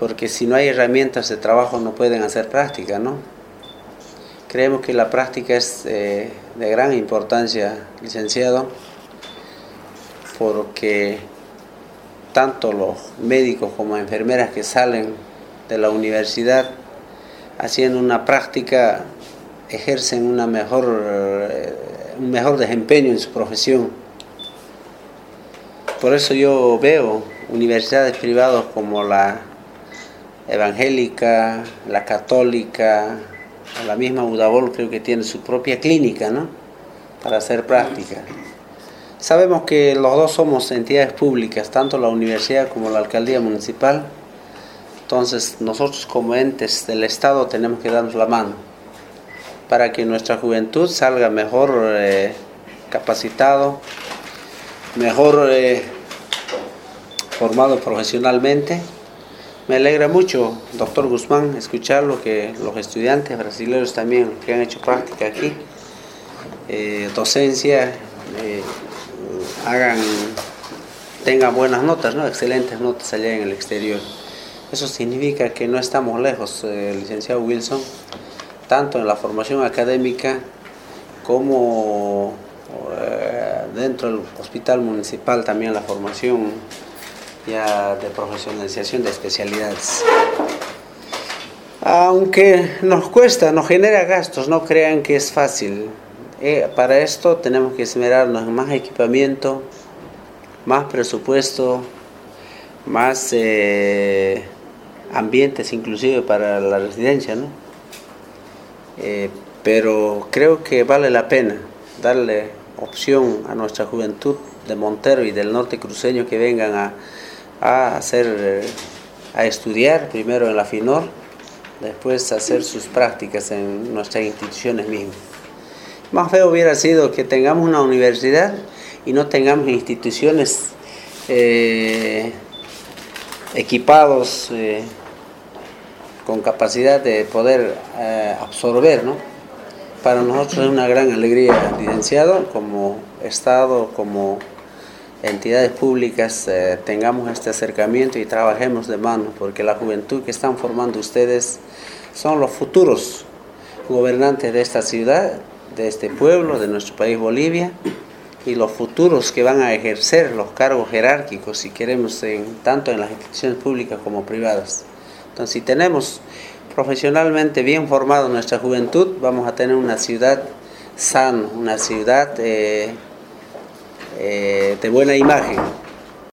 porque si no hay herramientas de trabajo no pueden hacer práctica, ¿no? Creemos que la práctica es eh, de gran importancia, licenciado, porque tanto los médicos como enfermeras que salen de la universidad haciendo una práctica ejercen una mejor, eh, un mejor desempeño en su profesión. Por eso yo veo universidades privadas como la evangélica, la católica, la misma Udabol creo que tiene su propia clínica, ¿no? Para hacer práctica. Sabemos que los dos somos entidades públicas, tanto la universidad como la alcaldía municipal. Entonces nosotros como entes del Estado tenemos que darnos la mano para que nuestra juventud salga mejor eh, capacitado, mejor eh, formado profesionalmente. Me alegra mucho, doctor Guzmán, escuchar lo que los estudiantes brasileños también que han hecho práctica aquí, eh, docencia, eh, hagan, tengan buenas notas, ¿no? excelentes notas allá en el exterior. Eso significa que no estamos lejos, eh, licenciado Wilson, tanto en la formación académica como dentro del hospital municipal también la formación ya de profesionalización de especialidades. Aunque nos cuesta, nos genera gastos, no crean que es fácil. Eh, para esto tenemos que esmerarnos en más equipamiento, más presupuesto, más eh, ambientes inclusive para la residencia, ¿no? Eh, pero creo que vale la pena darle opción a nuestra juventud de Montero y del norte cruceño que vengan a, a hacer, eh, a estudiar primero en la FINOR, después hacer sus prácticas en nuestras instituciones mismas. Más feo hubiera sido que tengamos una universidad y no tengamos instituciones eh, equipados eh, con capacidad de poder absorber, ¿no? Para nosotros es una gran alegría, licenciado, como Estado, como entidades públicas eh, tengamos este acercamiento y trabajemos de mano, porque la juventud que están formando ustedes son los futuros gobernantes de esta ciudad, de este pueblo, de nuestro país Bolivia, y los futuros que van a ejercer los cargos jerárquicos, si queremos, en, tanto en las instituciones públicas como privadas. Entonces, si tenemos profesionalmente bien formada nuestra juventud, vamos a tener una ciudad sana, una ciudad... Eh, eh, de buena imagen.